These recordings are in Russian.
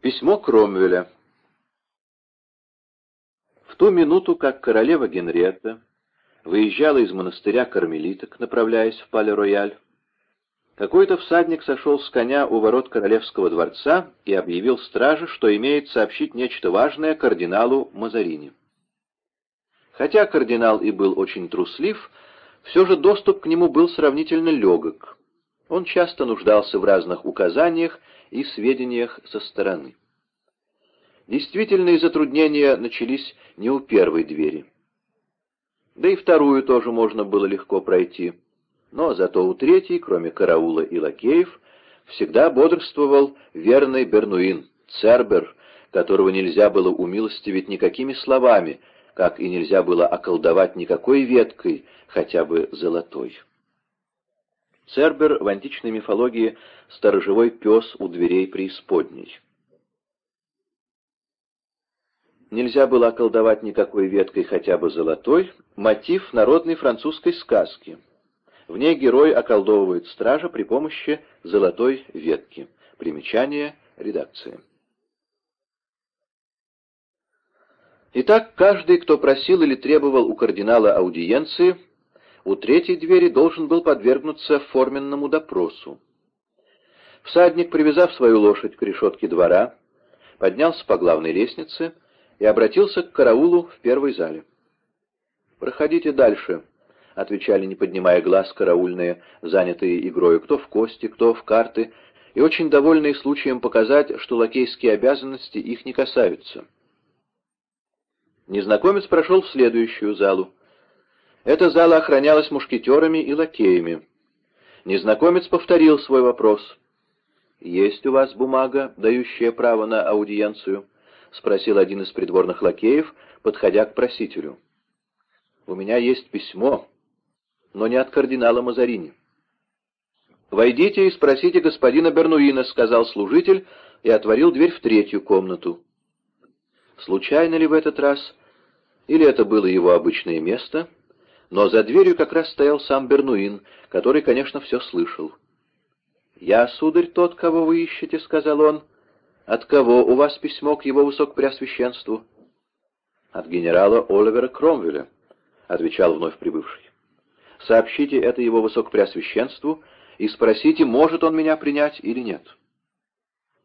Письмо Кромвеля. В ту минуту, как королева Генриетта выезжала из монастыря кармелиток, направляясь в Пале-Рояль, какой-то всадник сошел с коня у ворот королевского дворца и объявил страже, что имеет сообщить нечто важное кардиналу Мазарини. Хотя кардинал и был очень труслив, все же доступ к нему был сравнительно легок. Он часто нуждался в разных указаниях и сведениях со стороны. Действительные затруднения начались не у первой двери. Да и вторую тоже можно было легко пройти. Но зато у третьей, кроме караула и лакеев, всегда бодрствовал верный Бернуин, Цербер, которого нельзя было умилостивить никакими словами, как и нельзя было околдовать никакой веткой, хотя бы золотой. Цербер в античной мифологии — сторожевой пес у дверей преисподней. Нельзя было околдовать никакой веткой, хотя бы золотой, мотив народной французской сказки. В ней герой околдовывает стража при помощи золотой ветки. Примечание редакции. Итак, каждый, кто просил или требовал у кардинала аудиенции, у третьей двери должен был подвергнуться форменному допросу. Всадник, привязав свою лошадь к решетке двора, поднялся по главной лестнице и обратился к караулу в первой зале. «Проходите дальше», — отвечали, не поднимая глаз, караульные, занятые игрой, кто в кости, кто в карты, и очень довольные случаем показать, что лакейские обязанности их не касаются. Незнакомец прошел в следующую залу. Эта зала охранялась мушкетерами и лакеями. Незнакомец повторил свой вопрос. «Есть у вас бумага, дающая право на аудиенцию?» — спросил один из придворных лакеев, подходя к просителю. «У меня есть письмо, но не от кардинала Мазарини». «Войдите и спросите господина Бернуина», — сказал служитель и отворил дверь в третью комнату. Случайно ли в этот раз, или это было его обычное место — но за дверью как раз стоял сам Бернуин, который, конечно, все слышал. «Я, сударь, тот, кого вы ищете», — сказал он. «От кого у вас письмо к его высокопреосвященству?» «От генерала Оливера Кромвеля», — отвечал вновь прибывший. «Сообщите это его высокопреосвященству и спросите, может он меня принять или нет».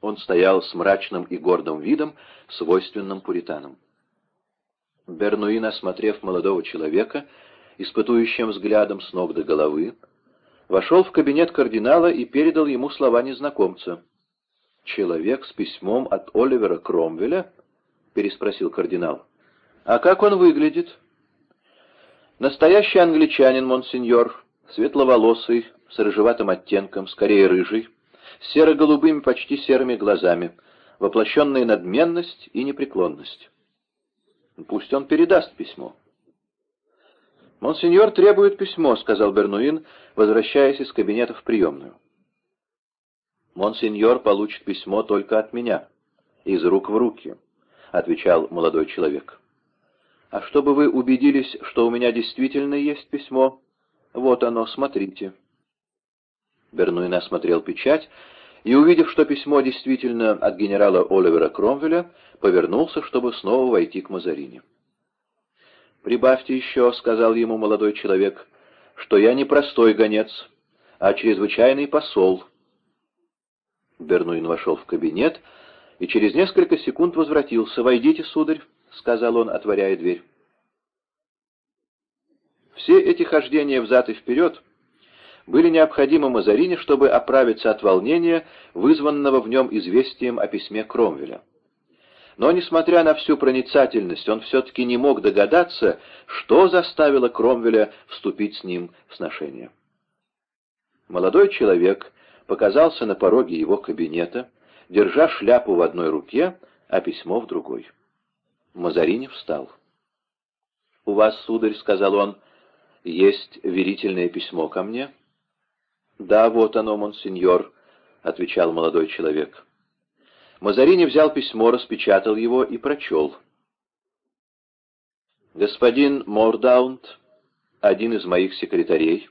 Он стоял с мрачным и гордым видом, свойственным пуританам. Бернуин, осмотрев молодого человека, испытующим взглядом с ног до головы, вошел в кабинет кардинала и передал ему слова незнакомца. «Человек с письмом от Оливера Кромвеля?» — переспросил кардинал. «А как он выглядит?» «Настоящий англичанин, монсеньор, светловолосый, с рыжеватым оттенком, скорее рыжий, с серо-голубыми, почти серыми глазами, воплощенная надменность и непреклонность. Пусть он передаст письмо». «Монсеньор требует письмо», — сказал Бернуин, возвращаясь из кабинета в приемную. «Монсеньор получит письмо только от меня, из рук в руки», — отвечал молодой человек. «А чтобы вы убедились, что у меня действительно есть письмо, вот оно, смотрите». Бернуин осмотрел печать и, увидев, что письмо действительно от генерала Оливера Кромвеля, повернулся, чтобы снова войти к Мазарини. «Прибавьте еще», — сказал ему молодой человек, — «что я не простой гонец, а чрезвычайный посол». Бернуин вошел в кабинет и через несколько секунд возвратился. «Войдите, сударь», — сказал он, отворяя дверь. Все эти хождения взад и вперед были необходимы Мазарине, чтобы оправиться от волнения, вызванного в нем известием о письме Кромвеля. Но, несмотря на всю проницательность, он все-таки не мог догадаться, что заставило Кромвеля вступить с ним в сношение. Молодой человек показался на пороге его кабинета, держа шляпу в одной руке, а письмо в другой. Мазарини встал. «У вас, сударь, — сказал он, — есть верительное письмо ко мне?» «Да, вот оно, монсеньор», — отвечал молодой человек. Мазарини взял письмо, распечатал его и прочел. «Господин Мордаунд, один из моих секретарей,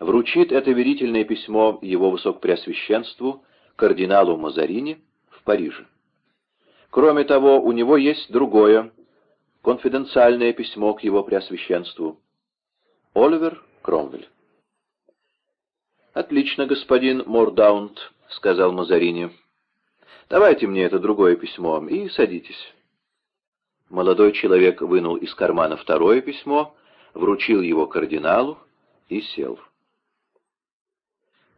вручит это верительное письмо его высокопреосвященству, кардиналу Мазарини, в Париже. Кроме того, у него есть другое, конфиденциальное письмо к его преосвященству. Оливер Кромвель. «Отлично, господин Мордаунд», — сказал Мазарини. «Давайте мне это другое письмо и садитесь». Молодой человек вынул из кармана второе письмо, вручил его кардиналу и сел.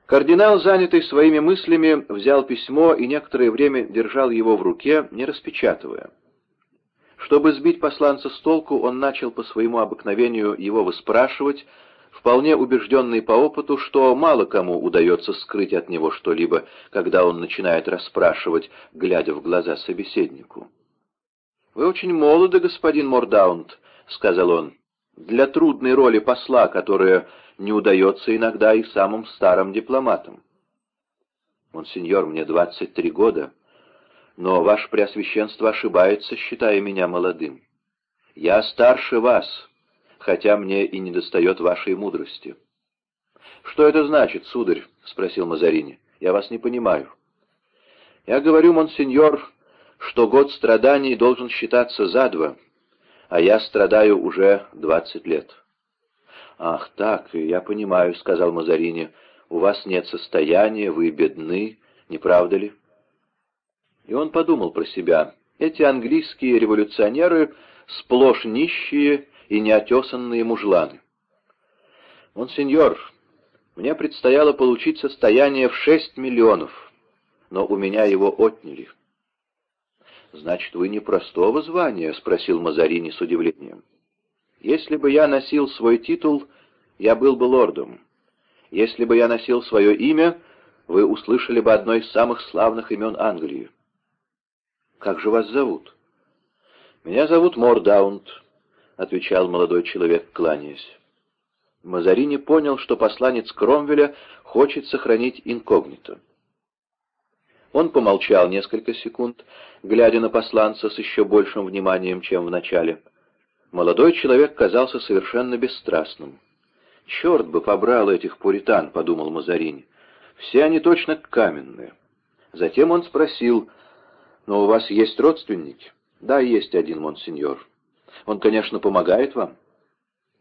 Кардинал, занятый своими мыслями, взял письмо и некоторое время держал его в руке, не распечатывая. Чтобы сбить посланца с толку, он начал по своему обыкновению его выспрашивать, вполне убежденный по опыту, что мало кому удается скрыть от него что-либо, когда он начинает расспрашивать, глядя в глаза собеседнику. «Вы очень молоды, господин Мордаунд», — сказал он, — «для трудной роли посла, которая не удается иногда и самым старым дипломатам». «Монсеньор, мне двадцать три года, но ваше преосвященство ошибается, считая меня молодым. Я старше вас, хотя мне и недостает вашей мудрости». «Что это значит, сударь?» — спросил Мазарини. «Я вас не понимаю». «Я говорю, монсеньор, что год страданий должен считаться за два, а я страдаю уже двадцать лет. «Ах, так, я понимаю», — сказал Мазарини, — «у вас нет состояния, вы бедны, не правда ли?» И он подумал про себя. Эти английские революционеры сплошь нищие и неотесанные мужланы. «Монсеньор, мне предстояло получить состояние в шесть миллионов, но у меня его отняли». «Значит, вы не простого звания?» — спросил Мазарини с удивлением. «Если бы я носил свой титул, я был бы лордом. Если бы я носил свое имя, вы услышали бы одно из самых славных имен Англии». «Как же вас зовут?» «Меня зовут Мордаунд», — отвечал молодой человек, кланяясь. Мазарини понял, что посланец Кромвеля хочет сохранить инкогнито. Он помолчал несколько секунд, глядя на посланца с еще большим вниманием, чем в начале. Молодой человек казался совершенно бесстрастным. «Черт бы побрал этих пуритан», — подумал Мазарини. «Все они точно каменные». Затем он спросил, «Но у вас есть родственники?» «Да, есть один, монсеньор. Он, конечно, помогает вам?»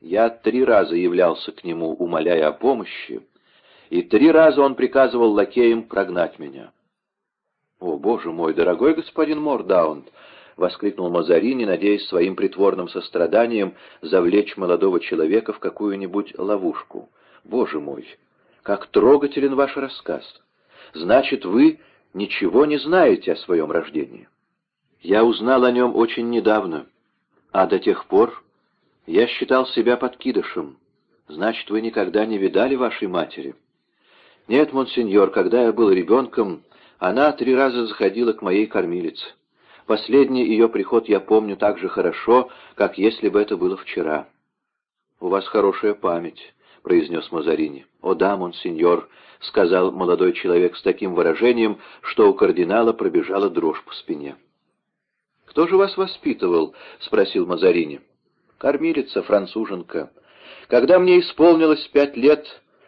Я три раза являлся к нему, умоляя о помощи, и три раза он приказывал лакеям прогнать меня. «О, боже мой, дорогой господин Мордаунд!» — воскликнул Мазарини, надеясь своим притворным состраданием завлечь молодого человека в какую-нибудь ловушку. «Боже мой, как трогателен ваш рассказ! Значит, вы ничего не знаете о своем рождении?» «Я узнал о нем очень недавно, а до тех пор я считал себя подкидышем. Значит, вы никогда не видали вашей матери?» «Нет, монсеньор, когда я был ребенком, она три раза заходила к моей кормилице. Последний ее приход я помню так же хорошо, как если бы это было вчера. — У вас хорошая память, — произнес Мазарини. — О да, монсеньор, — сказал молодой человек с таким выражением, что у кардинала пробежала дрожь по спине. — Кто же вас воспитывал? — спросил Мазарини. — Кормилица, француженка. Когда мне исполнилось пять лет,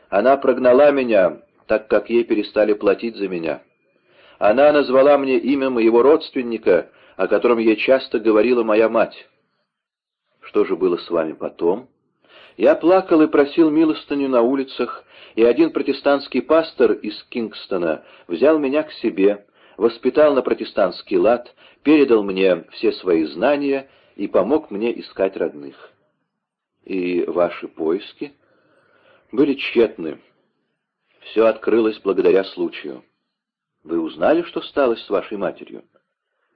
она прогнала меня, так как ей перестали платить за меня. Она назвала мне имя моего родственника, о котором ей часто говорила моя мать. Что же было с вами потом? Я плакал и просил милостыню на улицах, и один протестантский пастор из Кингстона взял меня к себе, воспитал на протестантский лад, передал мне все свои знания и помог мне искать родных. И ваши поиски были тщетны. Все открылось благодаря случаю. Вы узнали, что стало с вашей матерью?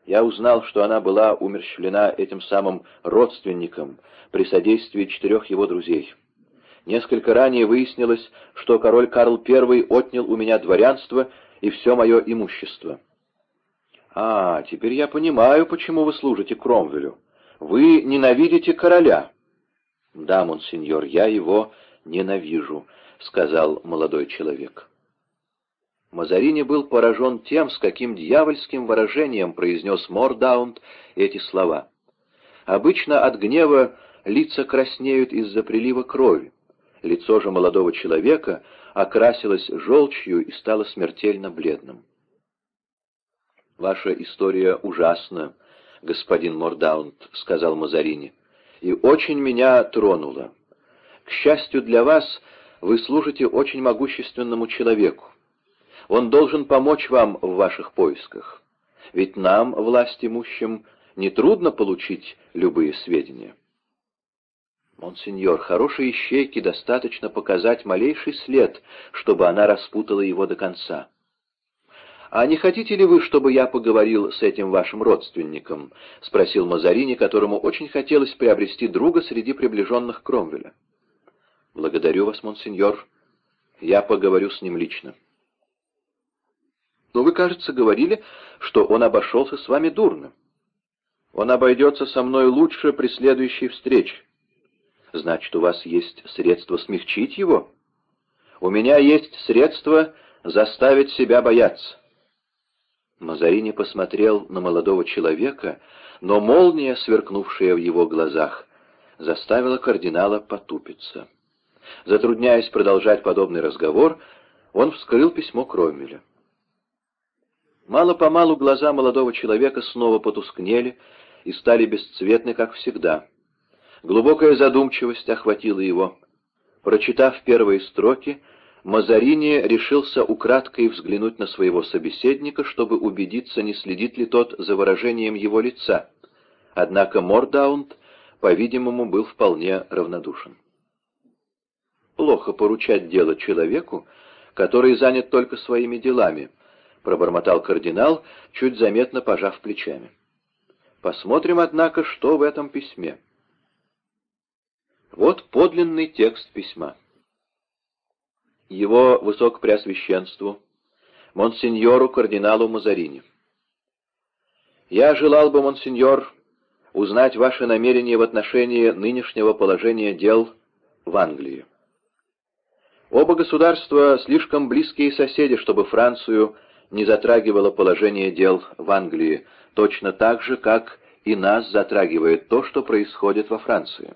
Я узнал, что она была умерщвлена этим самым родственником при содействии четырех его друзей. Несколько ранее выяснилось, что король Карл I отнял у меня дворянство и все мое имущество. «А, теперь я понимаю, почему вы служите Кромвелю. Вы ненавидите короля». «Да, монсеньор, я его ненавижу», — сказал молодой человек. Мазарини был поражен тем, с каким дьявольским выражением произнес Мордаунд эти слова. Обычно от гнева лица краснеют из-за прилива крови. Лицо же молодого человека окрасилось желчью и стало смертельно бледным. «Ваша история ужасна, господин Мордаунд», — сказал Мазарини, — «и очень меня тронула. К счастью для вас, вы служите очень могущественному человеку. Он должен помочь вам в ваших поисках. Ведь нам, власть имущим, нетрудно получить любые сведения. «Монсеньор, хорошей ищейке достаточно показать малейший след, чтобы она распутала его до конца». «А не хотите ли вы, чтобы я поговорил с этим вашим родственником?» — спросил Мазарини, которому очень хотелось приобрести друга среди приближенных Кромвеля. «Благодарю вас, монсеньор. Я поговорю с ним лично». «Но вы, кажется, говорили, что он обошелся с вами дурно». Он обойдется со мной лучше при следующей встрече. Значит, у вас есть средства смягчить его? У меня есть средства заставить себя бояться. Мазарини посмотрел на молодого человека, но молния, сверкнувшая в его глазах, заставила кардинала потупиться. Затрудняясь продолжать подобный разговор, он вскрыл письмо Кроммеля. Мало-помалу глаза молодого человека снова потускнели, и стали бесцветны, как всегда. Глубокая задумчивость охватила его. Прочитав первые строки, Мазарини решился украдкой взглянуть на своего собеседника, чтобы убедиться, не следит ли тот за выражением его лица. Однако Мордаунд, по-видимому, был вполне равнодушен. «Плохо поручать дело человеку, который занят только своими делами», — пробормотал кардинал, чуть заметно пожав плечами. Посмотрим, однако, что в этом письме. Вот подлинный текст письма. Его Высокопреосвященству, монсеньору кардиналу Мазарини. Я желал бы, монсеньор, узнать ваши намерения в отношении нынешнего положения дел в Англии. Оба государства слишком близкие соседи, чтобы Францию не затрагивало положение дел в Англии, точно так же, как и нас затрагивает то, что происходит во Франции.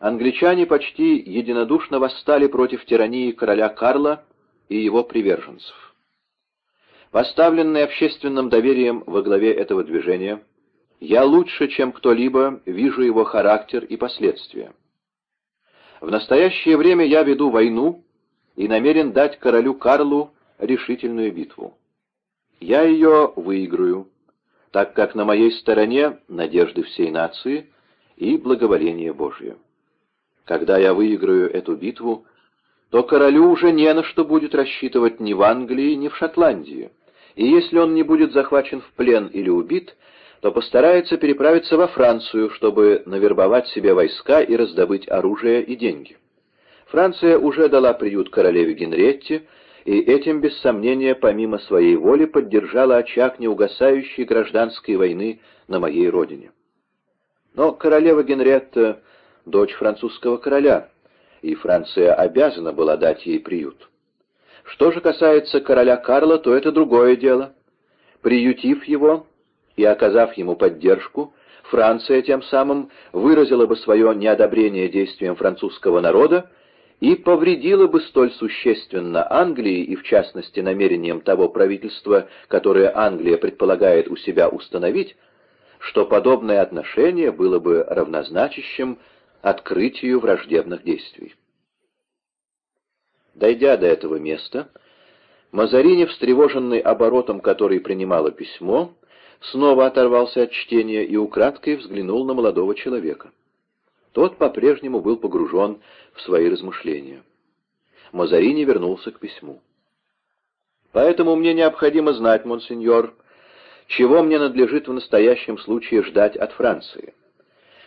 Англичане почти единодушно восстали против тирании короля Карла и его приверженцев. Поставленный общественным доверием во главе этого движения, я лучше, чем кто-либо, вижу его характер и последствия. В настоящее время я веду войну и намерен дать королю Карлу решительную битву. Я ее выиграю, так как на моей стороне надежды всей нации и благоволение Божье. Когда я выиграю эту битву, то королю уже не на что будет рассчитывать ни в Англии, ни в Шотландии, и если он не будет захвачен в плен или убит, то постарается переправиться во Францию, чтобы навербовать себе войска и раздобыть оружие и деньги. Франция уже дала приют королеве Генретте, и этим, без сомнения, помимо своей воли, поддержала очаг неугасающей гражданской войны на моей родине. Но королева Генретта — дочь французского короля, и Франция обязана была дать ей приют. Что же касается короля Карла, то это другое дело. Приютив его и оказав ему поддержку, Франция тем самым выразила бы свое неодобрение действиям французского народа и повредило бы столь существенно Англии и, в частности, намерениям того правительства, которое Англия предполагает у себя установить, что подобное отношение было бы равнозначащим открытию враждебных действий. Дойдя до этого места, Мазарини, встревоженный оборотом, который принимало письмо, снова оторвался от чтения и украдкой взглянул на молодого человека. Тот по-прежнему был погружен в свои размышления. Мазарини вернулся к письму. «Поэтому мне необходимо знать, монсеньор, чего мне надлежит в настоящем случае ждать от Франции.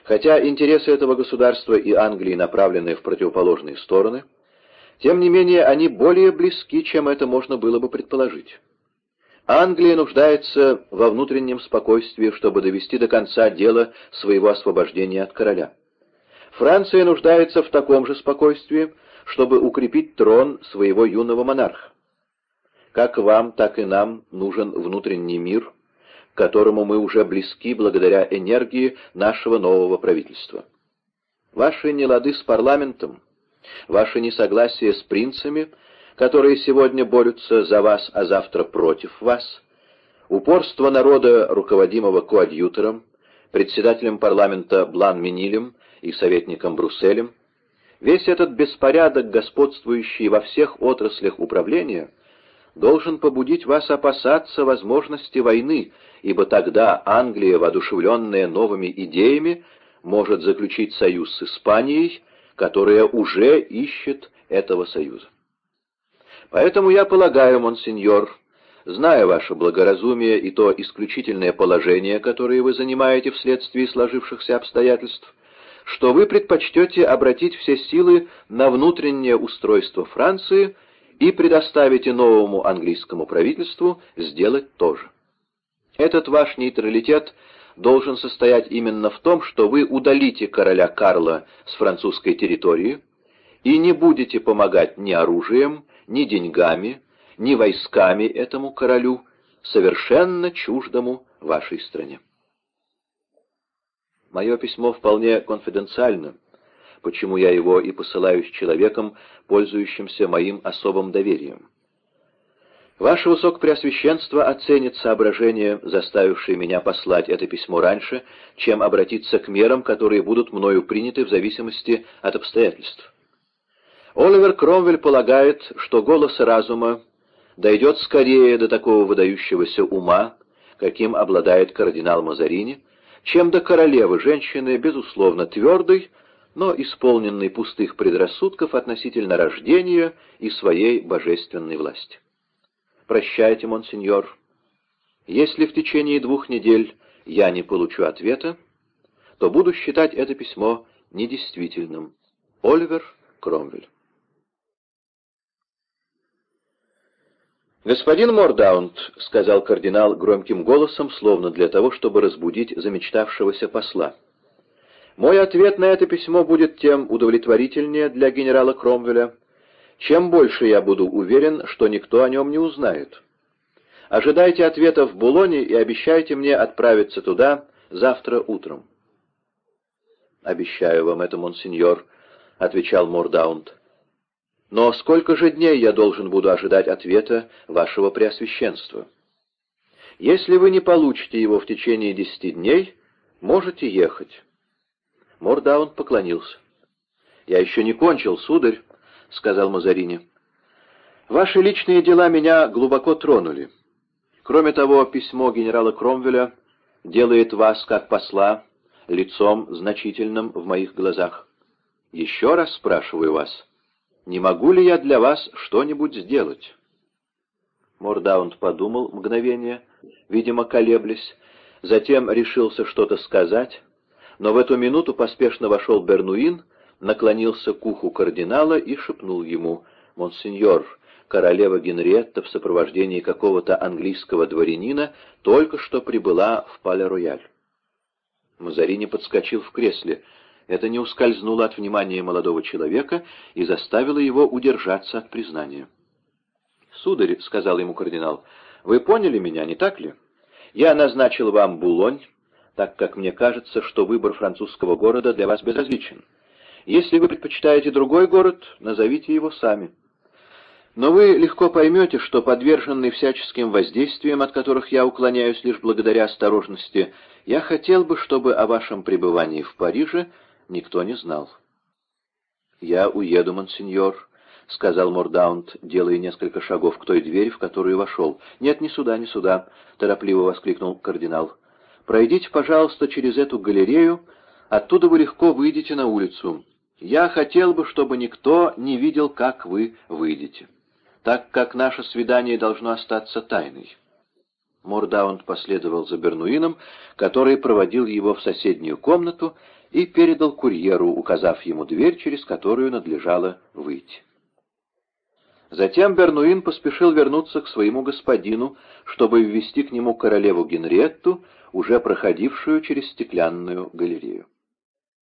Хотя интересы этого государства и Англии направлены в противоположные стороны, тем не менее они более близки, чем это можно было бы предположить. Англия нуждается во внутреннем спокойствии, чтобы довести до конца дело своего освобождения от короля. Франция нуждается в таком же спокойствии, чтобы укрепить трон своего юного монарха. Как вам, так и нам нужен внутренний мир, которому мы уже близки благодаря энергии нашего нового правительства. Ваши нелады с парламентом, ваше несогласие с принцами, которые сегодня борются за вас, а завтра против вас, упорство народа, руководимого коадьютором, председателем парламента Блан-Минилем и советником Брусселем, весь этот беспорядок, господствующий во всех отраслях управления, должен побудить вас опасаться возможности войны, ибо тогда Англия, воодушевленная новыми идеями, может заключить союз с Испанией, которая уже ищет этого союза. Поэтому я полагаю, монсеньор, зная ваше благоразумие и то исключительное положение, которое вы занимаете вследствие сложившихся обстоятельств, что вы предпочтете обратить все силы на внутреннее устройство Франции и предоставите новому английскому правительству сделать то же. Этот ваш нейтралитет должен состоять именно в том, что вы удалите короля Карла с французской территории и не будете помогать ни оружием, ни деньгами, ни войсками этому королю, совершенно чуждому вашей стране. Мое письмо вполне конфиденциально, почему я его и посылаю с человеком, пользующимся моим особым доверием. Ваше Высокопреосвященство оценит соображения, заставившие меня послать это письмо раньше, чем обратиться к мерам, которые будут мною приняты в зависимости от обстоятельств. Оливер Кромвель полагает, что голос разума дойдет скорее до такого выдающегося ума, каким обладает кардинал Мазарини, чем до королевы, женщины, безусловно, твердой, но исполненной пустых предрассудков относительно рождения и своей божественной власти. Прощайте, монсеньор. Если в течение двух недель я не получу ответа, то буду считать это письмо недействительным. Оливер Кромвель «Господин Мордаунд», — сказал кардинал громким голосом, словно для того, чтобы разбудить замечтавшегося посла, — «мой ответ на это письмо будет тем удовлетворительнее для генерала Кромвеля, чем больше я буду уверен, что никто о нем не узнает. Ожидайте ответа в Булоне и обещайте мне отправиться туда завтра утром». «Обещаю вам это, монсеньор», — отвечал Мордаунд. Но сколько же дней я должен буду ожидать ответа вашего Преосвященства? Если вы не получите его в течение десяти дней, можете ехать. Мордаунд поклонился. «Я еще не кончил, сударь», — сказал Мазарини. «Ваши личные дела меня глубоко тронули. Кроме того, письмо генерала Кромвеля делает вас, как посла, лицом значительным в моих глазах. Еще раз спрашиваю вас, не могу ли я для вас что-нибудь сделать?» Мордаунд подумал мгновение, видимо, колеблясь, затем решился что-то сказать, но в эту минуту поспешно вошел Бернуин, наклонился к уху кардинала и шепнул ему «Монсеньор, королева Генриетта в сопровождении какого-то английского дворянина только что прибыла в Пале-Рояль». Мазарини подскочил в кресле — это не ускользнуло от внимания молодого человека и заставило его удержаться от признания. «Сударь», — сказал ему кардинал, — «вы поняли меня, не так ли? Я назначил вам Булонь, так как мне кажется, что выбор французского города для вас безразличен. Если вы предпочитаете другой город, назовите его сами. Но вы легко поймете, что подверженный всяческим воздействиям, от которых я уклоняюсь лишь благодаря осторожности, я хотел бы, чтобы о вашем пребывании в Париже никто не знал. «Я уеду, монсеньор», — сказал Мордаунд, делая несколько шагов к той двери, в которую вошел. «Нет, не сюда, не сюда», — торопливо воскликнул кардинал. «Пройдите, пожалуйста, через эту галерею, оттуда вы легко выйдете на улицу. Я хотел бы, чтобы никто не видел, как вы выйдете, так как наше свидание должно остаться тайной». Мордаунд последовал за Бернуином, который проводил его в соседнюю комнату и передал курьеру, указав ему дверь, через которую надлежало выйти. Затем Бернуин поспешил вернуться к своему господину, чтобы ввести к нему королеву Генриетту, уже проходившую через стеклянную галерею.